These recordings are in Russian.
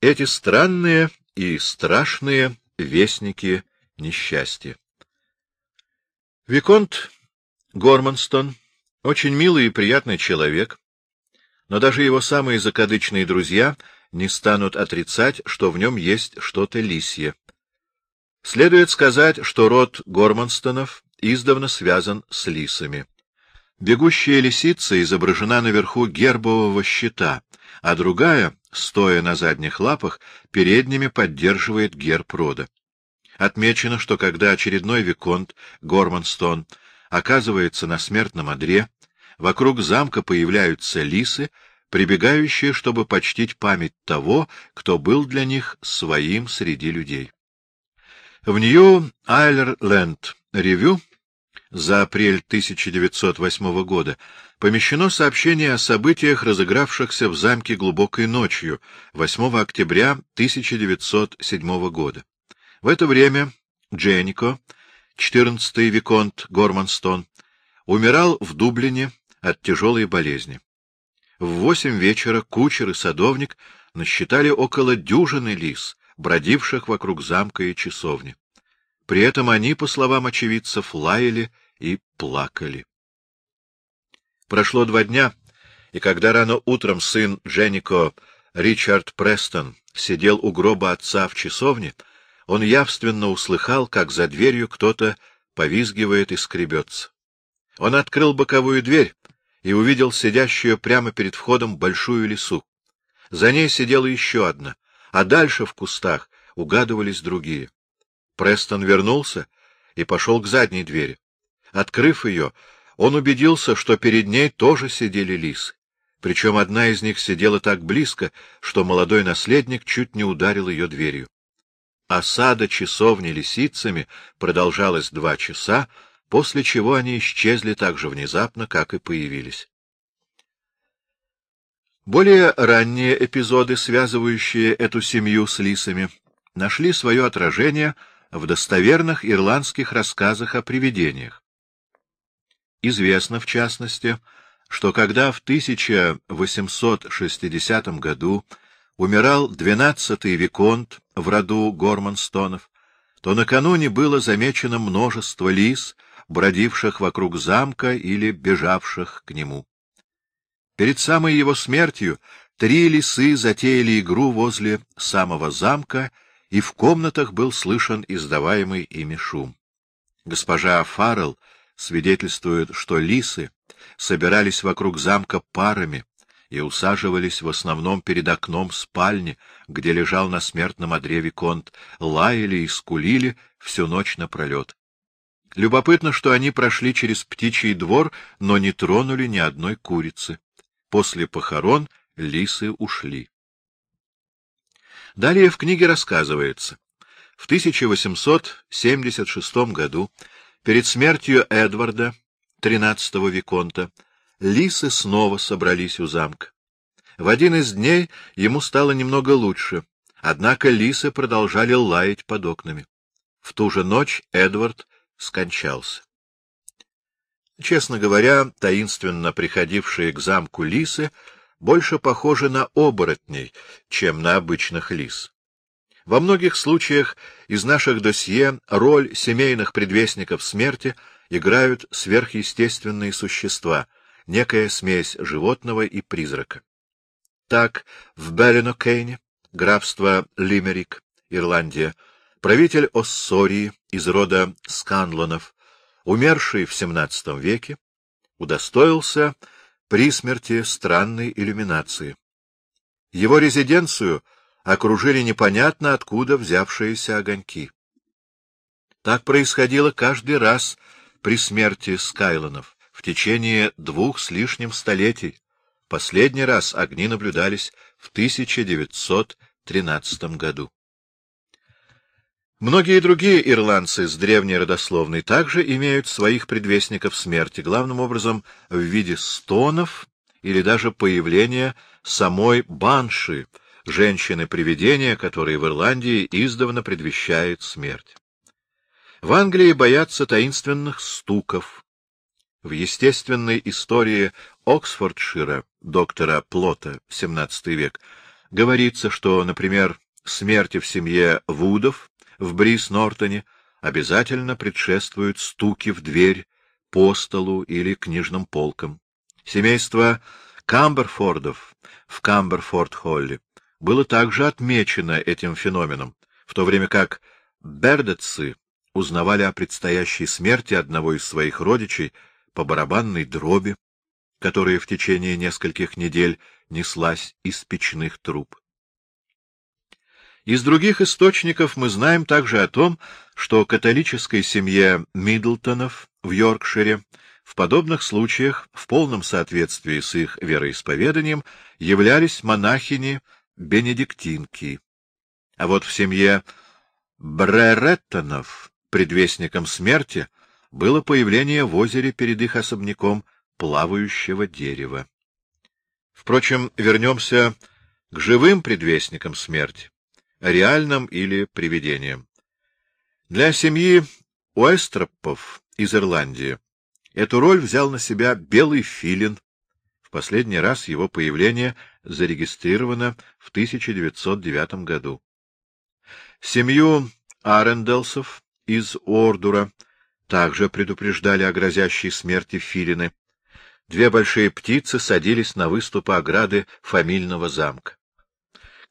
эти странные и страшные вестники несчастья. Виконт Горманстон очень милый и приятный человек, но даже его самые закадычные друзья не станут отрицать, что в нем есть что-то лисье. Следует сказать, что род Горманстонов издавна связан с лисами. Бегущая лисица изображена наверху гербового щита, а другая, стоя на задних лапах, передними поддерживает герб рода. Отмечено, что когда очередной виконт Горманстон оказывается на смертном одре, вокруг замка появляются лисы, прибегающие, чтобы почтить память того, кто был для них своим среди людей. В Нью-Айлерленд ревю за апрель 1908 года помещено сообщение о событиях, разыгравшихся в замке глубокой ночью, 8 октября 1907 года. В это время Дженнико, 14-й Виконт Горманстон, умирал в Дублине от тяжелой болезни. В восемь вечера кучер и садовник насчитали около дюжины лис, бродивших вокруг замка и часовни. При этом они, по словам очевидцев, лаяли и плакали. Прошло два дня, и когда рано утром сын Дженнико, Ричард Престон, сидел у гроба отца в часовне, он явственно услыхал, как за дверью кто-то повизгивает и скребется. Он открыл боковую дверь и увидел сидящую прямо перед входом большую лису. За ней сидела еще одна, а дальше в кустах угадывались другие. Престон вернулся и пошел к задней двери. Открыв ее, он убедился, что перед ней тоже сидели лисы. Причем одна из них сидела так близко, что молодой наследник чуть не ударил ее дверью. Осада часовни лисицами продолжалась два часа, после чего они исчезли так же внезапно, как и появились. Более ранние эпизоды, связывающие эту семью с лисами, нашли свое отражение в достоверных ирландских рассказах о привидениях. Известно, в частности, что когда в 1860 году умирал двенадцатый виконт в роду Горманстонов, то накануне было замечено множество лис, бродивших вокруг замка или бежавших к нему. Перед самой его смертью три лисы затеяли игру возле самого замка, и в комнатах был слышен издаваемый ими шум. Госпожа Фаррелл свидетельствует, что лисы собирались вокруг замка парами и усаживались в основном перед окном спальни, где лежал на смертном одре Виконт, лаяли и скулили всю ночь напролет. Любопытно, что они прошли через птичий двор, но не тронули ни одной курицы. После похорон лисы ушли. Далее в книге рассказывается. В 1876 году Перед смертью Эдварда, тринадцатого Виконта, лисы снова собрались у замка. В один из дней ему стало немного лучше, однако лисы продолжали лаять под окнами. В ту же ночь Эдвард скончался. Честно говоря, таинственно приходившие к замку лисы больше похожи на оборотней, чем на обычных лис. Во многих случаях из наших досье роль семейных предвестников смерти играют сверхъестественные существа, некая смесь животного и призрака. Так, в Беллинокейне, графство Лимерик, Ирландия, правитель Оссории из рода Сканлонов, умерший в XVII веке, удостоился при смерти странной иллюминации. Его резиденцию — окружили непонятно откуда взявшиеся огоньки. Так происходило каждый раз при смерти Скайлонов в течение двух с лишним столетий. Последний раз огни наблюдались в 1913 году. Многие другие ирландцы с древней родословной также имеют своих предвестников смерти, главным образом в виде стонов или даже появления самой банши, женщины-привидения, которые в Ирландии издавна предвещает смерть. В Англии боятся таинственных стуков. В естественной истории Оксфордшира доктора Плота, XVII век, говорится, что, например, смерти в семье Вудов в Брис-Нортоне обязательно предшествуют стуки в дверь, по столу или книжным полкам. Семейство Камберфордов в Камберфорд-Холле было также отмечено этим феноменом, в то время как Бердетцы узнавали о предстоящей смерти одного из своих родичей по барабанной дроби, которая в течение нескольких недель неслась из печных труб. Из других источников мы знаем также о том, что католической семье Миддлтонов в Йоркшире в подобных случаях, в полном соответствии с их вероисповеданием, являлись монахини-бенедиктинки. А вот в семье Бререттонов предвестником смерти было появление в озере перед их особняком плавающего дерева. Впрочем, вернемся к живым предвестникам смерти реальным или привидением. Для семьи Уэстропов из Ирландии эту роль взял на себя белый филин. В последний раз его появление зарегистрировано в 1909 году. Семью Аренделсов из Ордура также предупреждали о грозящей смерти филины. Две большие птицы садились на выступы ограды фамильного замка.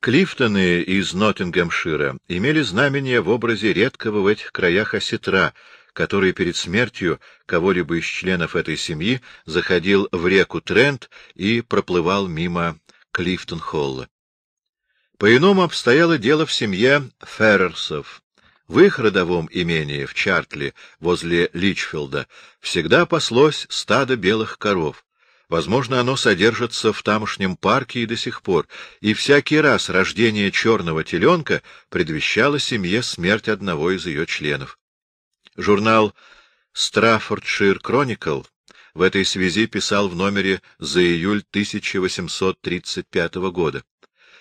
Клифтоны из Ноттингемшира имели знамение в образе редкого в этих краях осетра, который перед смертью кого-либо из членов этой семьи заходил в реку Трент и проплывал мимо Клифтон-Холла. По-иному обстояло дело в семье Феррерсов. В их родовом имении в Чартли, возле Личфилда, всегда паслось стадо белых коров. Возможно, оно содержится в тамошнем парке и до сих пор, и всякий раз рождение черного теленка предвещало семье смерть одного из ее членов. Журнал «Страффордшир Кроникл» в этой связи писал в номере за июль 1835 года.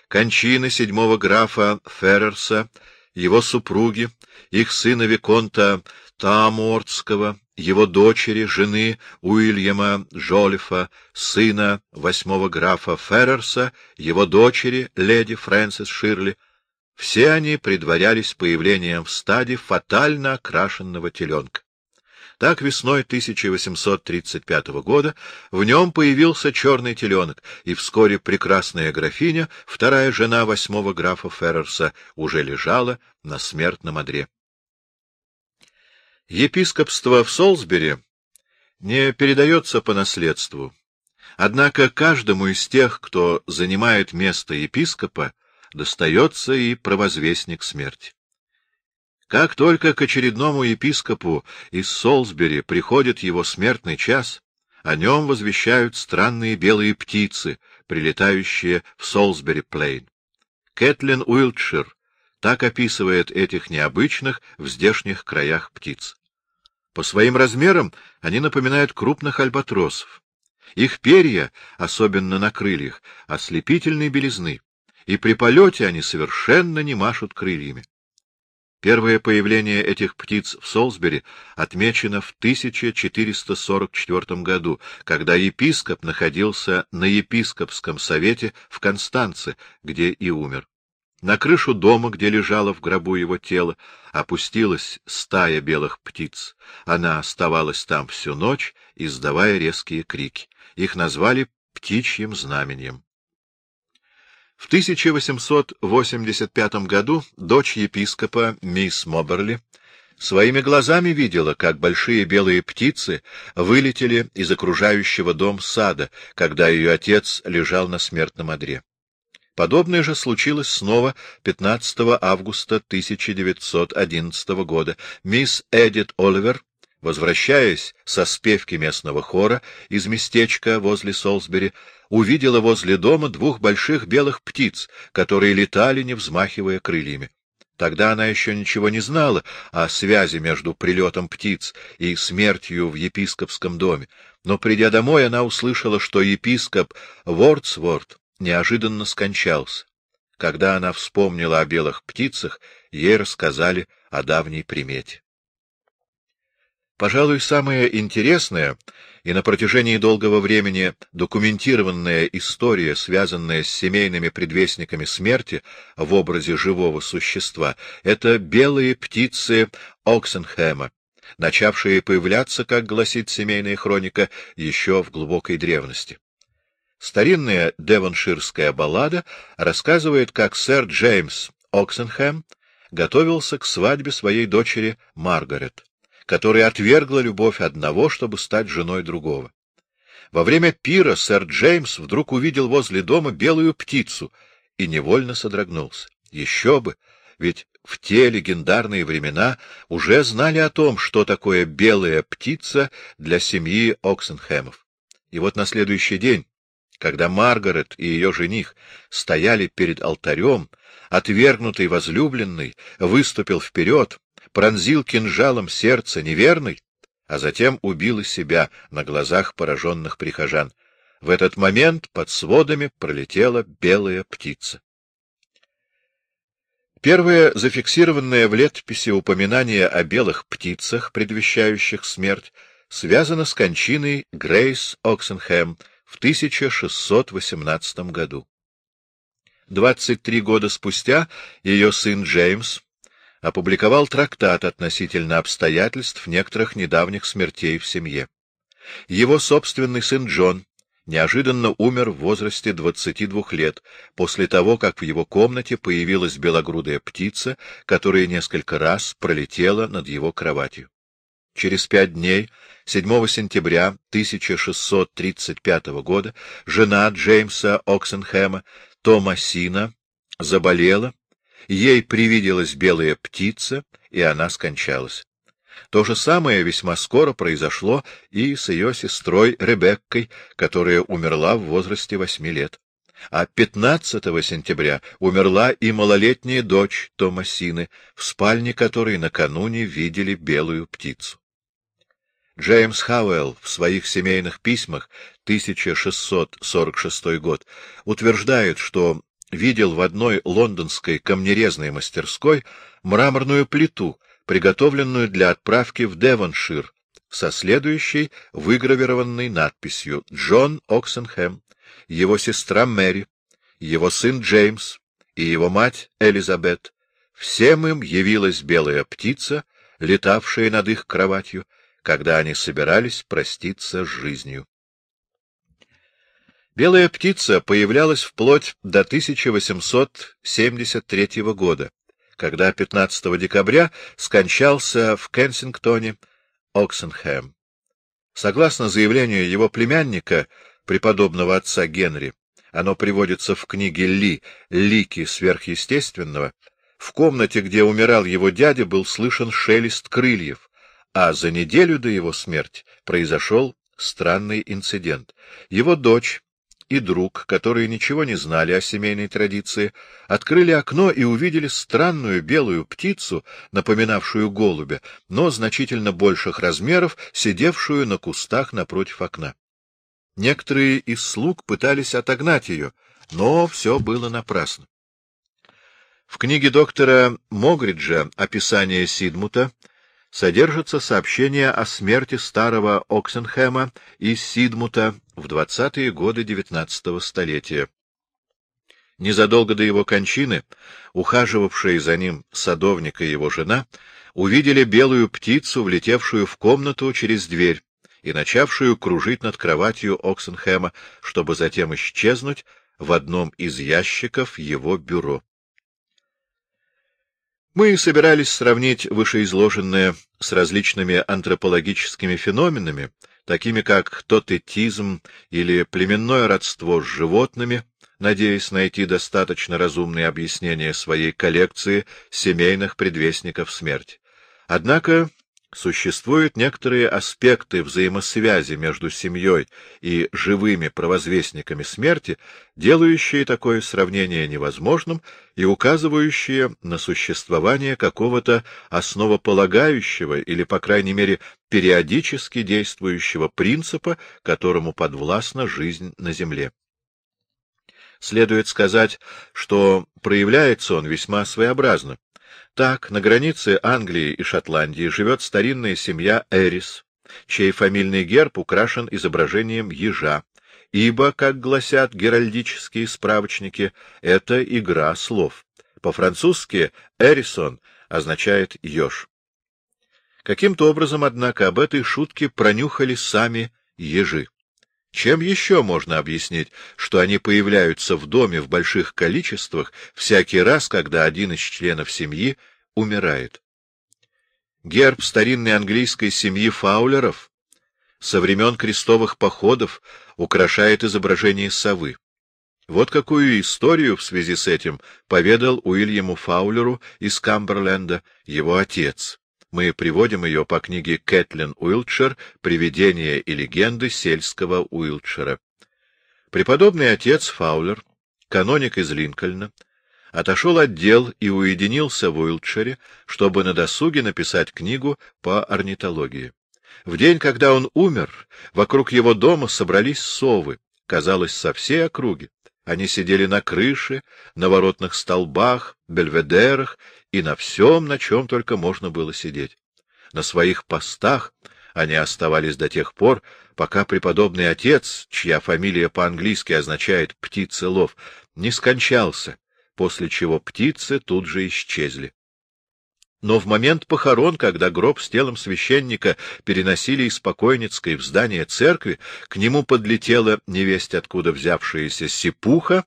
Кончины седьмого графа Феррерса, его супруги, их сына Виконта Таамортского, его дочери, жены Уильяма Джолифа, сына восьмого графа Феррерса, его дочери, леди Фрэнсис Ширли, все они предварялись появлением в стаде фатально окрашенного теленка. Так весной 1835 года в нем появился черный теленок, и вскоре прекрасная графиня, вторая жена восьмого графа Феррерса, уже лежала на смертном одре. Епископство в Солсбери не передается по наследству, однако каждому из тех, кто занимает место епископа, достается и провозвестник смерти. Как только к очередному епископу из Солсбери приходит его смертный час, о нем возвещают странные белые птицы, прилетающие в Солсбери-Плейн. Кэтлин Уилтшир так описывает этих необычных в здешних краях птиц. По своим размерам они напоминают крупных альбатросов. Их перья, особенно на крыльях, ослепительной белизны, и при полете они совершенно не машут крыльями. Первое появление этих птиц в Солсбери отмечено в 1444 году, когда епископ находился на епископском совете в Констанце, где и умер. На крышу дома, где лежало в гробу его тело, опустилась стая белых птиц. Она оставалась там всю ночь, издавая резкие крики. Их назвали птичьим знаменем. В 1885 году дочь епископа, мисс Моберли, своими глазами видела, как большие белые птицы вылетели из окружающего дом сада, когда ее отец лежал на смертном одре. Подобное же случилось снова 15 августа 1911 года. Мисс Эдит Оливер, возвращаясь со спевки местного хора из местечка возле Солсбери, увидела возле дома двух больших белых птиц, которые летали, не взмахивая крыльями. Тогда она еще ничего не знала о связи между прилетом птиц и смертью в епископском доме, но, придя домой, она услышала, что епископ Вордсворт неожиданно скончался. Когда она вспомнила о белых птицах, ей рассказали о давней примете. Пожалуй, самое интересное и на протяжении долгого времени документированная история, связанная с семейными предвестниками смерти в образе живого существа, это белые птицы Оксенхэма, начавшие появляться, как гласит семейная хроника, еще в глубокой древности. Старинная девонширская баллада рассказывает, как сэр Джеймс Оксенхэм готовился к свадьбе своей дочери Маргарет которая отвергла любовь одного, чтобы стать женой другого. Во время пира сэр Джеймс вдруг увидел возле дома белую птицу и невольно содрогнулся. Еще бы, ведь в те легендарные времена уже знали о том, что такое белая птица для семьи Оксенхэмов. И вот на следующий день, когда Маргарет и ее жених стояли перед алтарем, отвергнутый возлюбленный выступил вперед, пронзил кинжалом сердце неверный, а затем убил и себя на глазах пораженных прихожан. В этот момент под сводами пролетела белая птица. Первое зафиксированное в летописи упоминание о белых птицах, предвещающих смерть, связано с кончиной Грейс Оксенхэм в 1618 году. 23 года спустя ее сын Джеймс опубликовал трактат относительно обстоятельств некоторых недавних смертей в семье. Его собственный сын Джон неожиданно умер в возрасте 22 лет, после того, как в его комнате появилась белогрудая птица, которая несколько раз пролетела над его кроватью. Через пять дней, 7 сентября 1635 года, жена Джеймса Оксенхэма, Томасина, заболела Ей привиделась белая птица, и она скончалась. То же самое весьма скоро произошло и с ее сестрой Ребеккой, которая умерла в возрасте восьми лет. А 15 сентября умерла и малолетняя дочь Томасины, в спальне которой накануне видели белую птицу. Джеймс Хауэлл в своих семейных письмах 1646 год утверждает, что видел в одной лондонской камнерезной мастерской мраморную плиту, приготовленную для отправки в Девоншир, со следующей выгравированной надписью «Джон Оксенхэм, его сестра Мэри, его сын Джеймс и его мать Элизабет. Всем им явилась белая птица, летавшая над их кроватью, когда они собирались проститься с жизнью. Белая птица появлялась вплоть до 1873 года, когда 15 декабря скончался в Кенсингтоне Оксенхэм. Согласно заявлению его племянника, преподобного отца Генри, оно приводится в книге Ли «Лики сверхъестественного», в комнате, где умирал его дядя, был слышен шелест крыльев, а за неделю до его смерти произошел странный инцидент. Его дочь, и друг, которые ничего не знали о семейной традиции, открыли окно и увидели странную белую птицу, напоминавшую голубя, но значительно больших размеров, сидевшую на кустах напротив окна. Некоторые из слуг пытались отогнать ее, но все было напрасно. В книге доктора Могриджа «Описание Сидмута» содержится сообщение о смерти старого Оксенхэма и Сидмута в двадцатые годы XIX столетия. Незадолго до его кончины, ухаживавшие за ним садовник и его жена, увидели белую птицу, влетевшую в комнату через дверь и начавшую кружить над кроватью Оксенхэма, чтобы затем исчезнуть в одном из ящиков его бюро. Мы собирались сравнить вышеизложенное с различными антропологическими феноменами, такими как тотетизм или племенное родство с животными, надеясь найти достаточно разумные объяснения своей коллекции семейных предвестников смерти. Однако Существуют некоторые аспекты взаимосвязи между семьей и живыми провозвестниками смерти, делающие такое сравнение невозможным и указывающие на существование какого-то основополагающего или, по крайней мере, периодически действующего принципа, которому подвластна жизнь на Земле. Следует сказать, что проявляется он весьма своеобразно Так, на границе Англии и Шотландии живет старинная семья Эрис, чей фамильный герб украшен изображением ежа, ибо, как гласят геральдические справочники, это игра слов. По-французски «эрисон» означает «еж». Каким-то образом, однако, об этой шутке пронюхали сами ежи. Чем еще можно объяснить, что они появляются в доме в больших количествах всякий раз, когда один из членов семьи умирает? Герб старинной английской семьи Фаулеров со времен крестовых походов украшает изображение совы. Вот какую историю в связи с этим поведал Уильяму Фаулеру из Камберленда его отец. Мы приводим ее по книге Кэтлин Уилтшир «Привидения и легенды сельского Уилтшира». Преподобный отец Фаулер, каноник из Линкольна, отошел от дел и уединился в Уилтшире, чтобы на досуге написать книгу по орнитологии. В день, когда он умер, вокруг его дома собрались совы, казалось, со всей округи. Они сидели на крыше, на воротных столбах, бельведерах и на всем, на чем только можно было сидеть. На своих постах они оставались до тех пор, пока преподобный отец, чья фамилия по-английски означает «птицелов», не скончался, после чего птицы тут же исчезли. Но в момент похорон, когда гроб с телом священника переносили из покойницкой в здание церкви, к нему подлетела невесть откуда взявшаяся сипуха,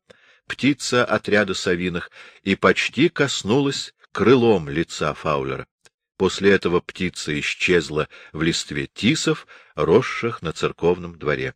птица отряда совиных, и почти коснулась крылом лица Фаулера. После этого птица исчезла в листве тисов, росших на церковном дворе.